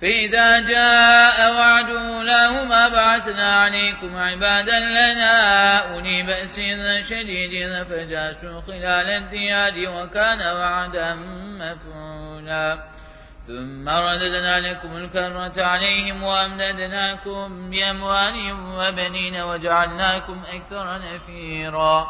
فإذا جاء وعد لهما بعثنا عليكم عبادا لنا أولي بأس شديد فجاسوا خلال الديار وكان وعدا مفعولا. ثم رددنا لكم الكرة عليهم وأمددناكم بأموال وبنين وجعلناكم أكثر نفيرا.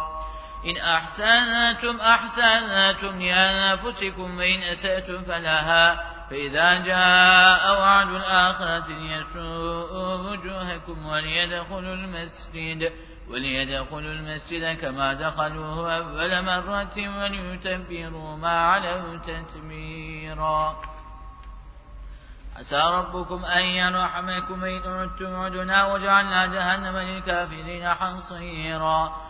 إن أحسنتم أحسنتم لأنفسكم وإن أسأتم فلها فإذا جاء وعد الآخرة ليسوءوا وجوهكم وليدخلوا المسجد وليدخلوا المسجد كما دخلوه أول مرة وليتبروا ما علوا تتبيرا. عسى ربكم أن يرحمكم إن عدتم عدنا وجعلنا جهنم للكافرين حصيرا.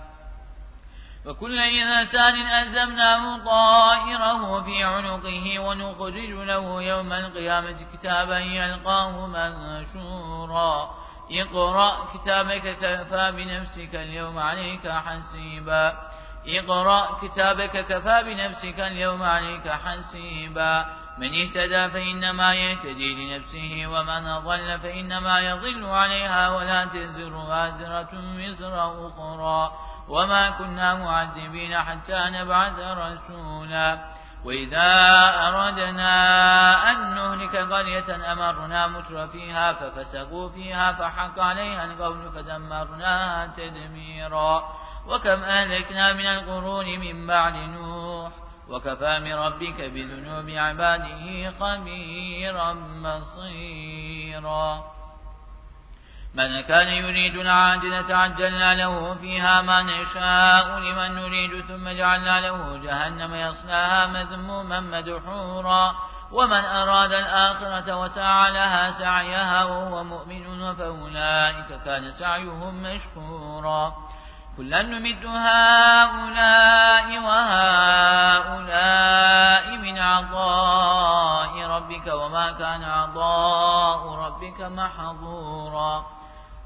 وكل إنسان ألزمناه طائره في عنقه ونخرج له يوم القيامة كتابا يلقاه منشورا. اقرأ كتابك كفى بنفسك اليوم عليك حسيبا. اقرأ كتابك كفى بنفسك اليوم عليك حسيبا. من اهتدى فإنما يهتدي لنفسه ومن ضل فإنما يضل عليها ولا تزر وازرة وزر أخرى. وما كنا معذبين حتى نبعث رسولا. وإذا أردنا أن نهلك قرية أمرنا متر فيها ففسقوا فيها فحق عليها القول فدمرناها تدميرا. وكم أهلكنا من القرون من بعد نوح. وكفى من ربك بذنوب عباده خبيرا بصيرا من كان يريد العاجلة عجلنا له فيها ما نشاء لمن نريد ثم جعلنا له جهنم يصلاها مذموما مدحورا. ومن أراد الآخرة وسعى لها سعيها وهو مؤمن فأولئك كان سعيهم مشكورا. كلا نمد هؤلاء وهؤلاء من عطاء ربك وما كان عطاء ربك محظورا.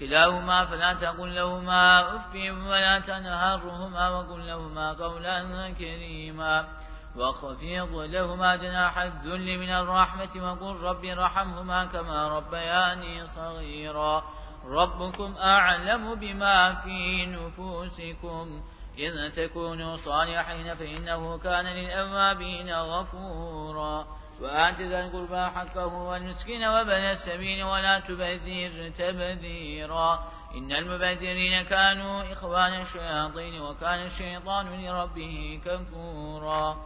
كلاهما فلا تقل لهما أف ولا تنهرهما وقل لهما قولا كريما وخفيض لهما جناح الذل من الرحمة وقل رب رحمهما كما ربياني صغيرا ربكم أعلم بما في نفوسكم إذ تكونوا صالحين فإنه كان للأوابين غفورا وآت ذا القربى حقه والمسكين وبن السبيل ولا تبذر تبذيرا. إن المبذرين كانوا إخوان الشياطين وكان الشيطان لربه كفورا.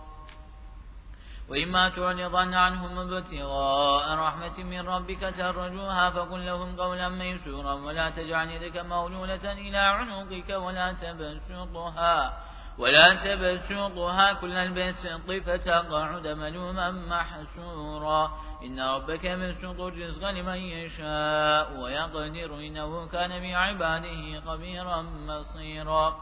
وإما تعرضن عنهم ابتغاء رحمة من ربك ترجوها فقل لهم قولا ميسورا ولا تجعل يدك مولولة إلى عنقك ولا تبسطها. ولا تبسطها كل البسط فتقعد ملوما محسورا. إن ربك يبسط الرزق لمن يشاء ويقدر إنه كان بعباده خبيرا بصيرا.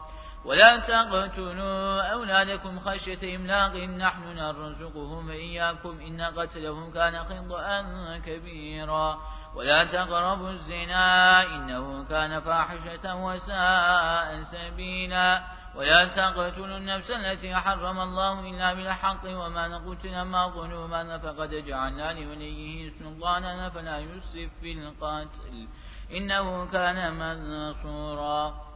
ولا تقتلوا أولادكم خشية إملاق. نحن نرزقهم وإياكم. إن قتلهم كان خطأ كبيرا. ولا تقربوا الزنا. إنه كان فاحشة وساء سبيلا. ولا تقتلوا النفس التي حرم الله إلا بالحق وما نقتل ما ظلوما فقد جعلنا لوليه سلطانا فلا يسرف في القتل. إنه كان منصورا.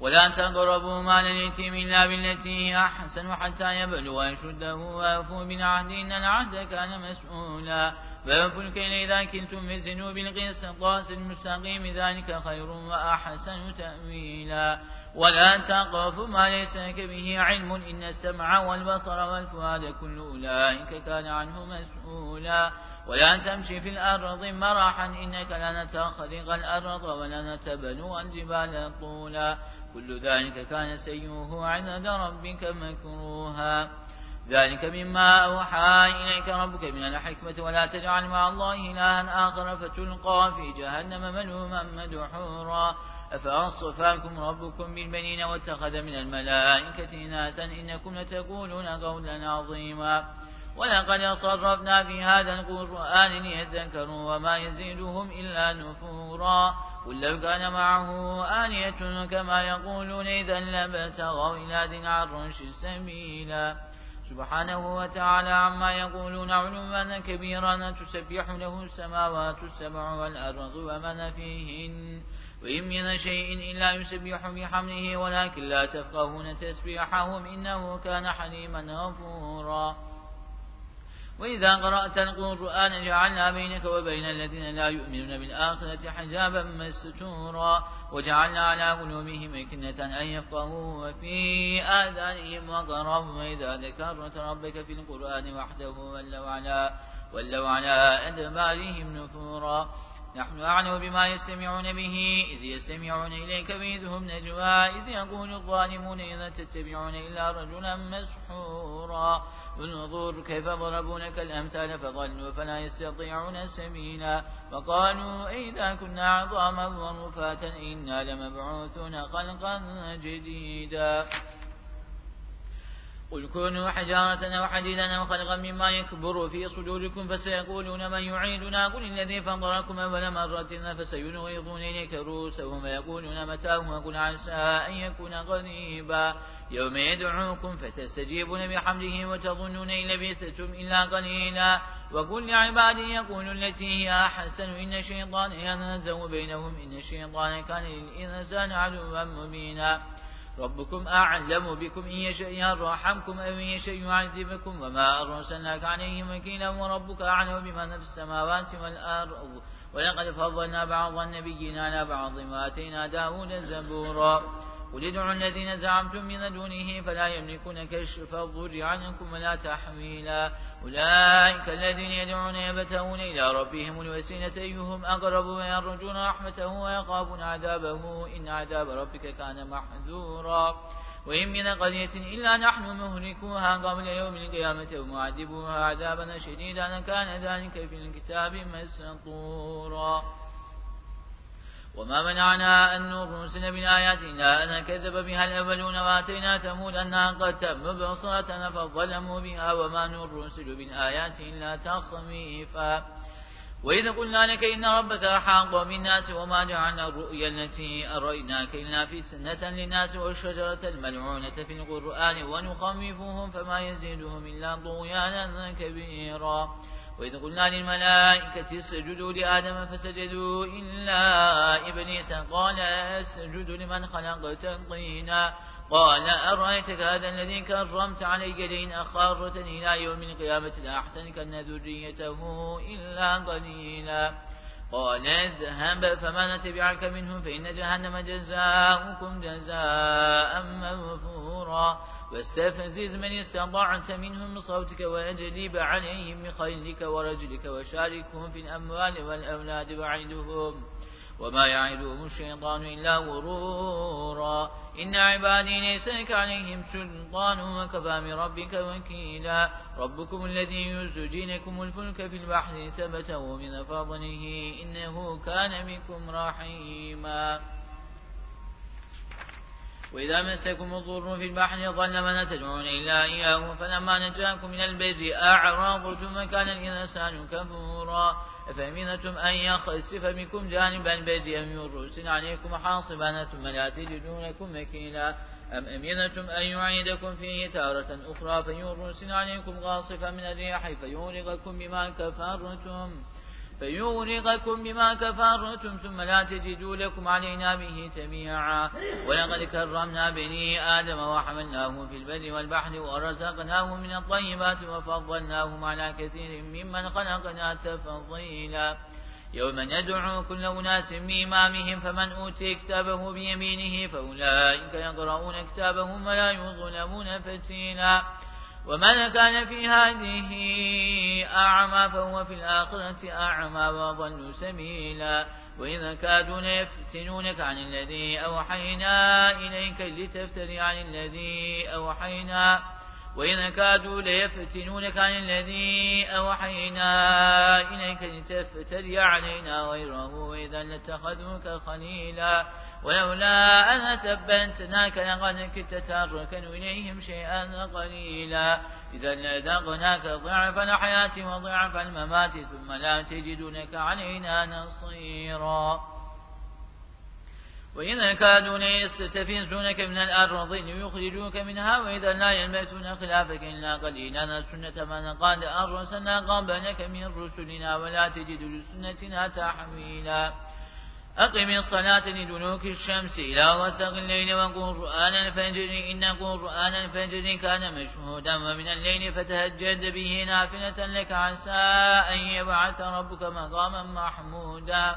ولا تقربوا مال اليتيم إلا بالتي هي أحسن حتى يبلغ يشده ويفوا بالعهد إن العهد كان مسؤولا. فأوفوا الكيل إذا كنتم وزنوا بالقسطاس المستقيم ذلك خير وأحسن تأويلا. ولا تقف ما ليس لك به علم إن السمع والبصر والفؤاد كل أولئك كان عنه مسؤولا. ولا تمشي في الأرض مرحا إنك لن تخرق الأرض ولن تبلغ الجبال طولا. كل ذلك كان سيئه عند ربك مكروها. ذلك مما أوحى إليك ربك من الحكمة ولا تجعل مع الله إلها آخر فتلقى في جهنم ملوما مدحورا. أفأصفاكم ربكم بالبنين واتخذ من الملائكة إناثا إنكم لتقولون قولا عظيما. ولقد صرفنا في هذا القرآن ليذكروا وما يزيدهم إلا نفورا. قل لو كان معه آلية كما يقولون إذا لابتغوا إلى ذي العرش سبيلا. سبحانه وتعالى عما يقولون علما كبيرا تسبح له السماوات السبع والأرض ومن فيهن وإن من شيء إلا يسبح بحمله ولكن لا تفقهون تسبيحهم إنه كان حليما غفورا وإذا قرأت القرآن جعلنا بينك وبين الذين لا يؤمنون بالآخرة حجابا مستورا وجعلنا على قلوبهم مكنة أن يفقهوا وفي آذانهم وقرا وإذا ذكرت ربك في القرآن وحده ولوا على, ولوا على أدبارهم نفورا نحن أعلم بما يستمعون به إذ يستمعون إليك وإذ هم نجوى إذ يقول الظالمون إذا تتبعون إلا رجلا مسحورا. انظر كيف ضربوا لك الأمثال فظلوا فلا يستطيعون سبيلا. وقالوا إذا كنا عظاما ورفاتا إنا لمبعوثون خلقا جديدا. قل كونوا حجارة أو حديدا أو خلقا مما يكبر في صدوركم فسيقولون من يعيدنا قل الذي فضلكم أول مرة فسينغيظون إليك رؤوسهم ويقولون متاه وقل عسى أن يكون قريبا يوم يدعوكم فتستجيبون بحمده وتظنون إن لبثتم إلا قليلا وقل لعبادي يقول التي هي أحسن إن الشيطان ينزو بينهم إن الشيطان كان للإنسان عدوا مبينا ربكم أعلم بكم إن يشاء يرحمكم أو إن يشاء يعذبكم وما أرسلناك عليهم وكيلا وربك أعلم بمن في السماوات والأرض ولقد فضلنا بعض النبيين على بعض وآتينا داود زبورا. قل ادعوا الذين زعمتم من دونه فلا يملكون كشف الضر عنكم ولا تحويلا. أولئك الذين يدعون يبتغون إلى ربهم الوسيلة أيهم أقرب ويرجون رحمته ويخافون عذابه. إن عذاب ربك كان محذورا. وإن من قرية إلا نحن مهلكوها قبل يوم القيامة ومعذبوها عذابا شديدا كان ذلك في الكتاب مسطورا. وما منعنا أن نرسل بالآيات إلا أن كذب بها الأولون وآتينا ثمود تم بصرتنا فظلموا بها وما نرسل بالآيات إلا تخميفا وإذا قلنا لك إن ربك أحاط بالناس وما جعلنا الرؤيا التي أريناك إلا فتنة للناس والشجرة الملعونة في القرآن ونخمفهم فما يزيدهم إلا طغيانا كبيرا. وإذ قلنا للملائكة اسجدوا لآدم فسجدوا إلا إبليس قال أسجد لمن خلقت طينا. قال أرأيتك هذا الذي كرمت علي لئن أخرتني إلى يوم القيامة لأحتنكن ذريته إلا قليلا. قال اذهب فما نتبعك منهم فإن جهنم جزاؤكم جزاء مغفورا. واستفزز من استطعت منهم بصوتك وأجلب عليهم بخيلك ورجلك وشاركهم في الأموال والأولاد وعدهم وما يعدهم الشيطان إلا غرورا. إن عبادي ليس لك عليهم سلطان وكفى بربك وكيلا. ربكم الذي يزجينكم الفلك في البحر ثبته من فضله إنه كان بكم رحيما. وإذا مسكم الضر في البحر ضل من تدعون إلا إياه فلما نجاكم من البر أعرضتم كان الإنسان كفورا. أفأمنتم أن يخسف بكم جانب البر أم يرسل عليكم حاصبا ثم لا تجدون لكم مكيلا؟ أم أمنتم أن يعيدكم فيه تارة أخرى فيرسل عليكم غاصفا من الرياح فيورغكم بما كفرتم؟ فيغرقكم بما كفرتم ثم لا تجدوا لكم علينا به تبيعا. ولقد كرمنا بني آدم وحملناهم في البر والبحر ورزقناهم من الطيبات وفضلناهم على كثير ممن خلقنا تفضيلا. يوم ندعو كل أناس بإمامهم فمن أوتي كتابه بيمينه فأولئك يقرؤون كتابهم ولا يظلمون فتيلا. ومن كان في هذه أعمى فهو في الآخرة أعمى وضل سبيلا وإذا كادوا ليفتنونك عن الذي أوحينا إليك لتفتري عن الذي أوحينا وإن كادوا ليفتنونك عن الذي أوحينا إليك لتفتري علينا غيره وإذا لاتخذوك خليلا. ولولا أن ثبتناك لقد كنت تركن إليهم شيئا قليلا. إذا لذقناك ضعف الحياة وضعف الممات ثم لا تجدونك علينا نصيرا. وإذا كانوا ليستفزونك من الأرض ليخرجوك منها وإذا لا يلبثون خلافك إلا قليلا. سنة من قال أرسلنا قبلك من رسلنا ولا تجد لسنتنا تحويلا. أقم الصلاة لدلوك الشمس إلى وسق الليل وقرآن الفجر. إن قرآن الفجر كان مشهودا ومن الليل فتهجد به نافلة لك عسى أن يبعث ربك مقاما محمودا.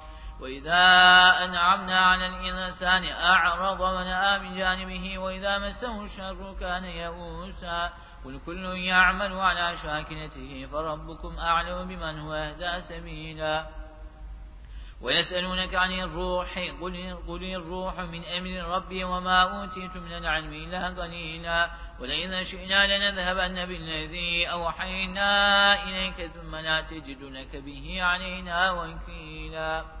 وإذا أنعمنا على الإنسان أعرض ونأى من جانبه وإذا مسه الشر كان يئوسا قل كل يعمل على شاكلته فربكم أعلم بمن هو أهدى سبيلا ويسألونك عن الروح قل, قل الروح من أمر ربي وما أوتيت من العلم إلا قليلا ولئن شئنا لنذهبن بالذي أوحينا إليك ثم لا تجد لك به علينا وكيلا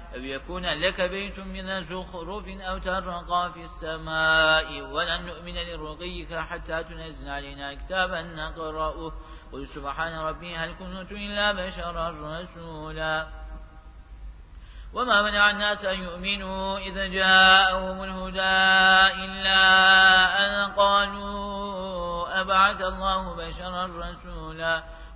أو يكون لك بيت من زخرف أو ترقى في السماء ولن نؤمن لرقيك حتى تنزل علينا كتابا نقرأه. قل سبحان ربي هل كنت إلا بشرا رسولا؟ وما منع الناس أن يؤمنوا إذا جاءهم الهدى إلا أن قالوا أبعث الله بشرا رسولا؟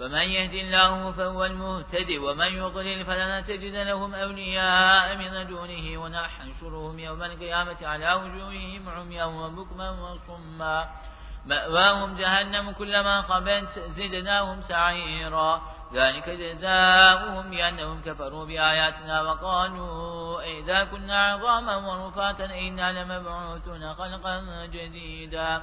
ومن يهد الله فهو المهتد ومن يضلل فلن تجد لهم أولياء من دونه ونحشرهم يوم القيامة على وجوههم عميا وبكما وصما. مأواهم جهنم كلما خبت زدناهم سعيرا. ذلك جزاؤهم بأنهم كفروا بآياتنا وقالوا إذا كنا عظاما ورفاتا إنا لمبعوثون خلقا جديدا.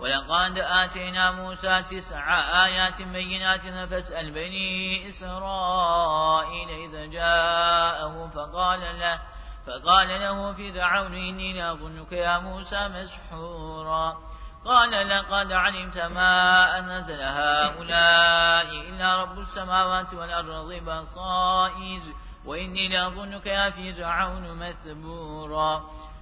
ولقد آتينا موسى تسع آيات بينات فاسأل بني إسرائيل إذا جاءه فقال له فقال له في دعون إني لأظنك يا موسى مسحورا قال لقد علمت ما أنزل هؤلاء إلا رب السماوات والأرض بصائر وإني لأظنك يا فرعون مثبورا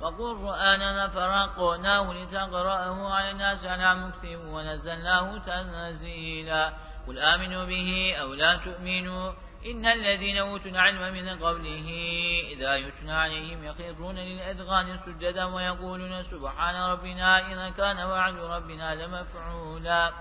وقرآنا فرقناه لتقرأه على الناس على مكتب ونزلناه تنزيلا. قل آمنوا به أو لا تؤمنوا. إن الذين أوتوا العلم من قبله إذا يتنى عليهم يخرون للأذغان سجدا ويقولون سبحان ربنا إذا كان وعد ربنا لمفعولا.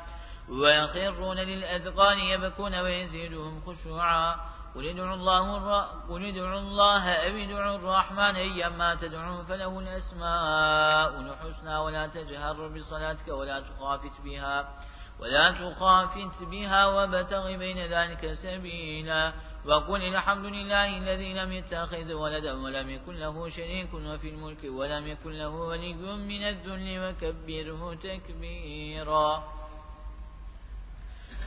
ويخرون للأذقان يبكون ويزيدهم خشوعا. قل ادعوا الله قل ادعوا الله أو ادعوا الرحمن أيما تدعون فله الأسماء الحسنى ولا تجهر بصلاتك ولا تخافت بها ولا تخافت بها وابتغ بين ذلك سبيلا. وقل الحمد لله الذي لم يتخذ ولدا ولم يكن له شريك وفي الملك ولم يكن له ولي من الذل وكبره تكبيرا.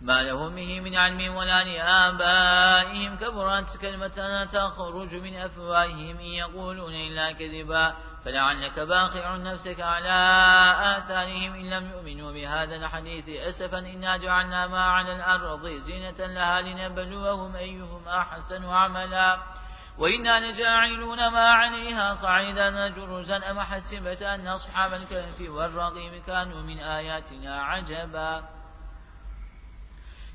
ما لهم به من علم ولا لآبائهم. كبرت كلمة تخرج من أفواههم. إن يقولون إلا كذبا فلعلك باخع نفسك على آثارهم. إن لم يؤمنوا بهذا الحديث أسفا إنا جعلنا ما على الأرض زينة لها لنبلوهم أيهم أحسن عملا. وإنا لجاعلون ما عليها صعيدا جرزا أم حسبت أن أصحاب الكهف والرقيم كانوا من آياتنا عجبا.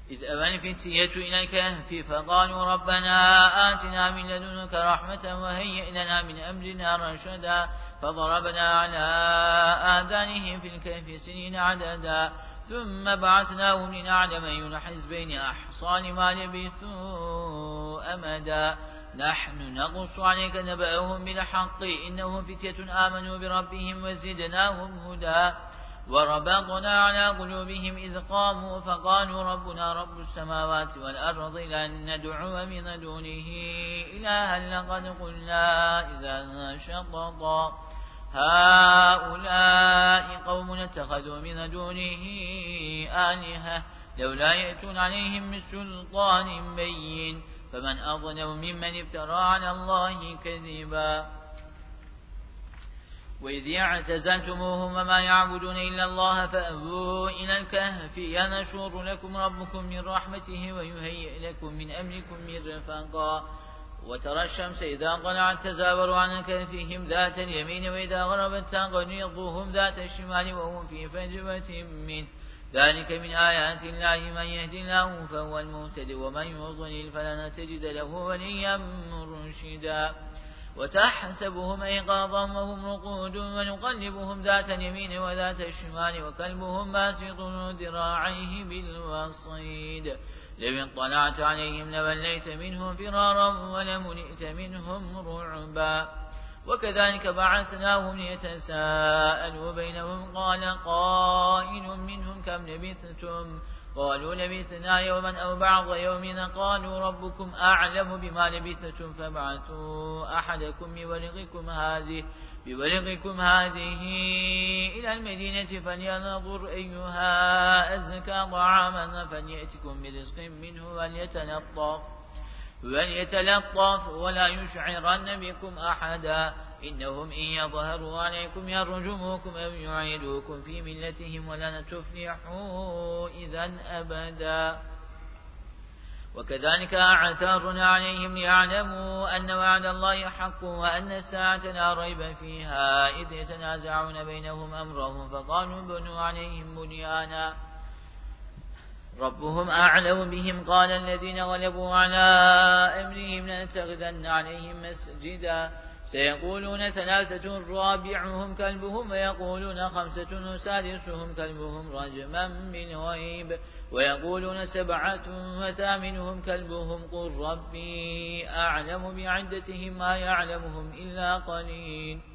إذ أبى الفتية إلى الكهف فقالوا ربنا آتنا من لدنك رحمة وهيئ لنا من أمرنا رشدا فضربنا على آذانهم في الكهف سنين عددا ثم بعثناهم لنعلم أي الحزبين أحصى لما لبثوا أمدا. نحن نقص عليك نبأهم بالحق إنهم فتية آمنوا بربهم وزدناهم هدى. وربطنا على قلوبهم إذ قاموا فقالوا ربنا رب السماوات والأرض لن ندعو من دونه إلها لقد قلنا إذا شططا. هؤلاء قوم اتخذوا من دونه آلهة لولا يأتون عليهم بسلطان بين. فمن أظلم ممن افترى على الله كذبا. وإذ اعتزلتموهم وما يعبدون إلا الله فأبوا إلى الكهف ينشر لكم ربكم من رحمته ويهيئ لكم من أمركم من رفاقا وترى الشمس إذا طلعت تزاور عن كهفهم ذات اليمين وإذا غربت تغنيضهم ذات الشمال وهم في فجوة منه. ذلك من آيات الله من يهدي الله فهو المهتد ومن يضلل فلن تجد له وليا مرشدا. وتحسبهم أيقاظا وهم رقود ونقلبهم ذات اليمين وذات الشمال وكلبهم باسط ذراعيه بالوصيد لو اطلعت عليهم لوليت منهم فرارا ولملئت منهم رعبا وكذلك بعثناهم ليتساءلوا بينهم قال قائل منهم كم لبثتم قالوا لبثنا يوما أو بعض يوم قالوا ربكم أعلم بما لبثتم فابعثوا أحدكم بورقكم هذه بورقكم هذه إلى المدينة فلينظر أيها أزكى طعاما فليأتكم برزق منه وليتلطف وليتلطف ولا يشعرن بكم أحدا. إنهم إن يظهروا عليكم يرجموكم أو يعيدوكم في ملتهم ولن تفلحوا إذا أبدا. وكذلك أعثرنا عليهم ليعلموا أن وعد الله حق وأن الساعة لا ريب فيها. إذ يتنازعون بينهم أمرهم فقالوا بنوا عليهم بنيانا. ربهم أعلم بهم قال الذين غلبوا على أمرهم لنتخذن عليهم مسجدا. سيقولون ثلاثة رابعهم كلبهم ويقولون خمسة سادسهم كلبهم رجما بالغيب ويقولون سبعة وثامنهم كلبهم قل ربي أعلم بعدتهم ما يعلمهم إلا قليل.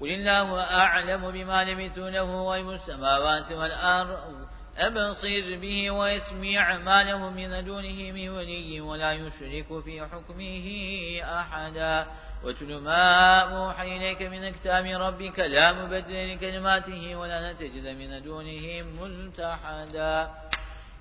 قل الله أعلم بما لبثوا له غيب السماوات والأرض أبصر به ويسمع ما له من دونه من ولي ولا يشرك في حكمه أحدا. واتل ما أوحي إليك من كتاب ربك لا مبدل لكلماته ولا نتجد من دونه ملتحدا.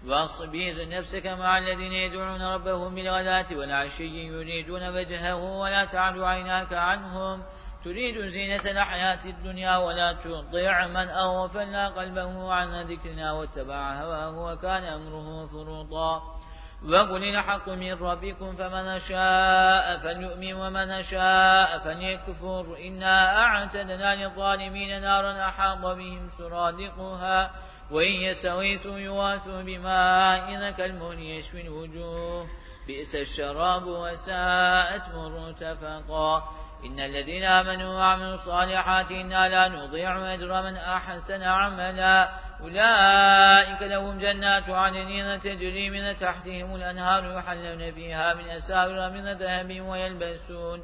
واصبر نفسك مع الذين يدعون ربهم بالغداة والعشي يريدون وجهه ولا تعد عيناك عنهم. تريد زينة الحياة الدنيا ولا تطيع من أغفلنا قلبه عن ذكرنا واتبع هواه وكان أمره فرطا وقل الحق من ربكم فمن شاء فليؤمن ومن شاء فليكفر. إنا أعتدنا للظالمين نارا أحاط بهم سرادقها. وإن يسويتم يواثوا بماء كالمهل يشوي الوجوه. بئس الشراب وساءت مرتفقا. إن الذين آمنوا وعملوا الصالحات إنا لا نضيع أجر من أحسن عملا. أولئك لهم جنات عدن تجري من تحتهم الأنهار يحلون فيها من أساور من ذهب ويلبسون.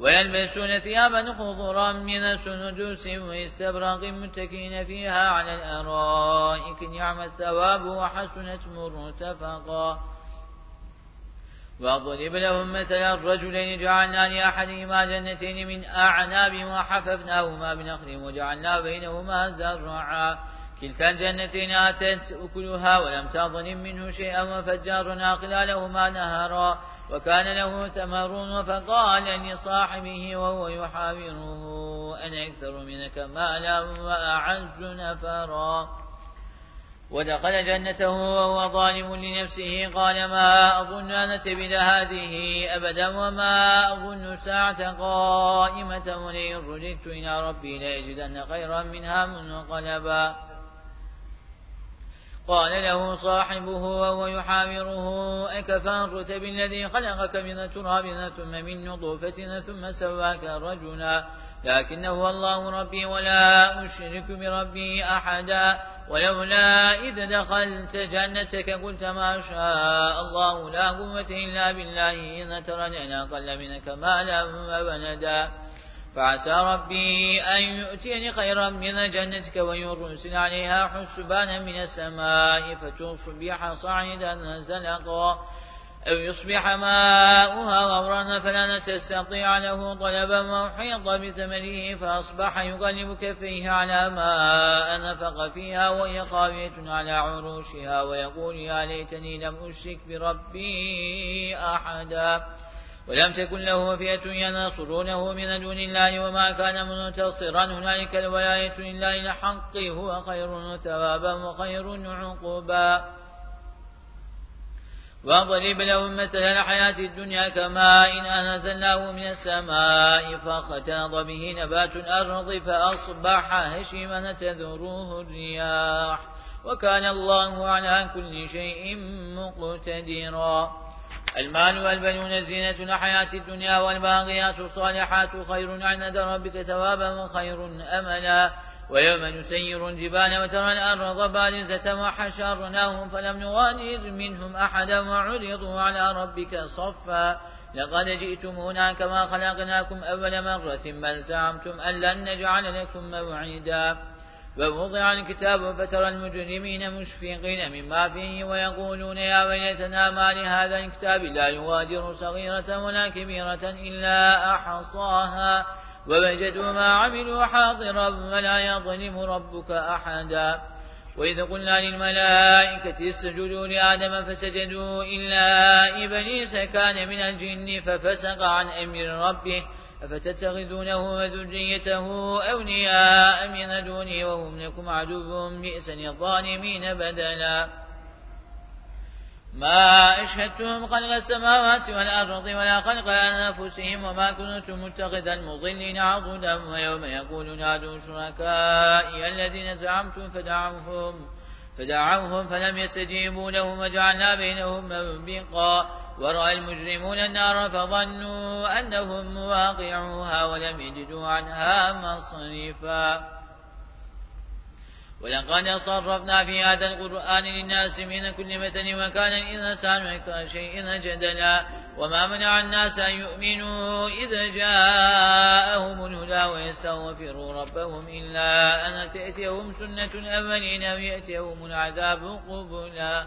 ويلبسون ثيابا خضرا من سندس واستبرق متكين فيها على الأرائك. نعم الثواب وحسنت مرتفقا. واضرب لهم مثلا الرجلين جعلنا لأحدهما جنتين من أعناب وحففناهما بنخل وجعلنا بينهما زرعا. كلتا الجنتين آتت أكلها ولم تظلم منه شيئا وفجرنا خلالهما نهرا وكان له ثمر فقال لصاحبه وهو يحاوره أنا أكثر منك مالا وأعز نفرا ودخل جنته وهو ظالم لنفسه قال ما أظن أن تبد هذه أبدا وما أظن ساعة قائمة ولئن رجدت إلى ربي لأجدن خيرا منها منقلبا قال له صاحبه وهو يحاوره أكفرت بالذي خلقك من تراب ثم من نطفة ثم سواك رجلا. لكن هو الله ربي ولا أشرك بربي أحدا. ولولا إذ دخلت جنتك قلت ما شاء الله لا قوة إلا بالله إن ترني أقل منك مالا وبندا. فعسى ربي أن يؤتيني خيرا من جنتك ويرسل عليها حسبانا من السماء فتصبح صعيدا زلقا أو يصبح ماؤها غورا فلا تستطيع له طلبا وحيط بثمره فأصبح يقلب كفيه على ما أنفق فيها وهي خاوية على عروشها ويقول يا ليتني لم أشرك بربي أحدا ولم تكن له فئة ينصرونه من دون الله وما كان منتصرا. هنالك الولاية لله الحق هو خير ثوابا وخير عقوبا واضرب لهم مثل الحياة الدنيا كما إن أنزلناه من السماء فاختلط به نبات الأرض فأصبح هشما تذروه الرياح. وكان الله على كل شيء مقتدرا. المال والبنون زينة الحياة الدنيا والباقيات الصالحات خير عند ربك ثوابا وخير أملا. ويوم نسير الجبال وترى الأرض بارزة وحشرناهم فلم نغادر منهم أحدا وعرضوا على ربك صفا. لقد جئتمونا كما خلقناكم أول مرة بل زعمتم أن لن نجعل لكم موعدا. ووضع الكتاب فترى المجرمين مشفقين مما فيه ويقولون يا ويلتنا ما لهذا الكتاب لا يغادر صغيرة ولا كبيرة إلا أحصاها ووجدوا ما عملوا حاضرا ولا يظلم ربك أحدا وإذ قلنا للملائكة اسجدوا لآدم فسجدوا إلا إبليس كان من الجن ففسق عن أمر ربه أفتتخذونه وذريته أولياء من دوني وهم لكم عدو بئس الظالمين بدلا. ما أشهدتهم خلق السماوات والأرض ولا خلق أنفسهم وما كنت متخذ المضلين عضدا ويوم يقول نادوا شركائي الذين زعمتم فدعوهم فدعوهم فلم يستجيبوا لهم وجعلنا بينهم موبقا ورأى المجرمون النار فظنوا أنهم مواقعوها ولم يجدوا عنها مصرفا ولقد صرفنا في هذا القرآن للناس من كل مثل وكان الإنسان أكثر شيء جدلا. وما منع الناس أن يؤمنوا إذا جاءهم الهدى ويستغفروا ربهم إلا أن تأتيهم سنة الأولين أو يأتيهم العذاب قبلا.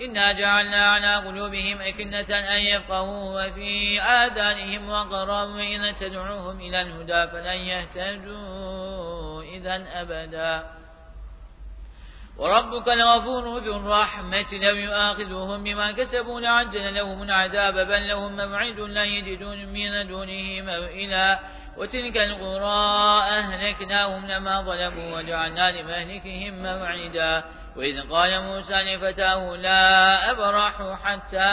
إنا جعلنا على قلوبهم أكنة أن يفقهوا وفي آذانهم وقرا وإن تدعوهم إلى الهدى فلن يهتدوا إذا أبدا. وربك الغفور ذو الرحمة لو يؤاخذهم بما كسبوا لعجل لهم العذاب بل لهم موعد لا يجدون من دونه موئلا. وتلك القرى أهلكناهم لما ظلموا وجعلنا لمهلكهم موعدا. وإذ قال موسى لفتاه لا أبرح حتى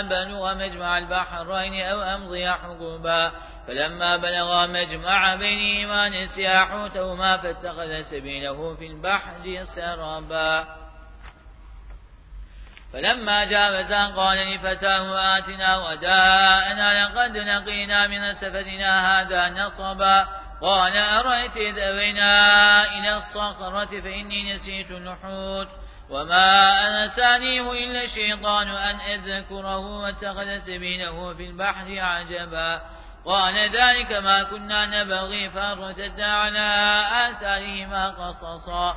أبلغ مجمع البحرين أو أمضي حقوبا فلما بلغا مجمع بينهما نسيا حوتهما فاتخذ سبيله في البحر سربا. فلما جاوزا قال لفتاه آتنا وداءنا لقد لقينا من سفرنا هذا نصبا. قال أرأيت إذ أوينا إلى الصخرة فإني نسيت الحوت وما أنسانيه إلا الشيطان أن أذكره واتخذ سبيله في البحر عجبا. قال ذلك ما كنا نبغي فارتدا على آثارهما قصصا.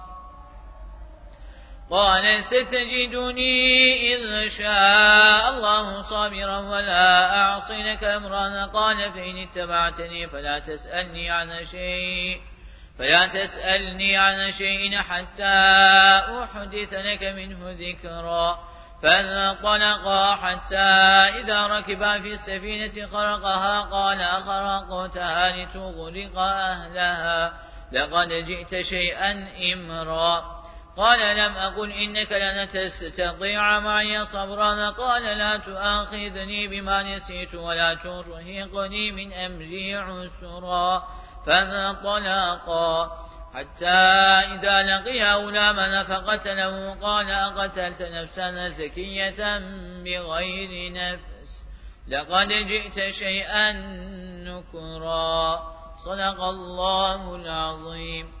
قال ستجدني إذ شاء الله صابرا ولا أعصي لك أمرا. قال فإن اتبعتني فلا تسألني عن شيء فلا تسألني عن شيء حتى أحدث لك منه ذكرا. فانطلقا حتى إذا ركبا في السفينة خرقها قال أخرقتها لتغرق أهلها لقد جئت شيئا إمرا. قال لم أقل إنك لن تستطيع معي صبرا. قال لا تؤاخذني بما نسيت ولا ترهقني من أمري عسرا. فانطلقا حتى إذا لقيا غلاما فقتله قال أقتلت نفسا زكية بغير نفس. لقد جئت شيئا نكرا. صدق الله العظيم.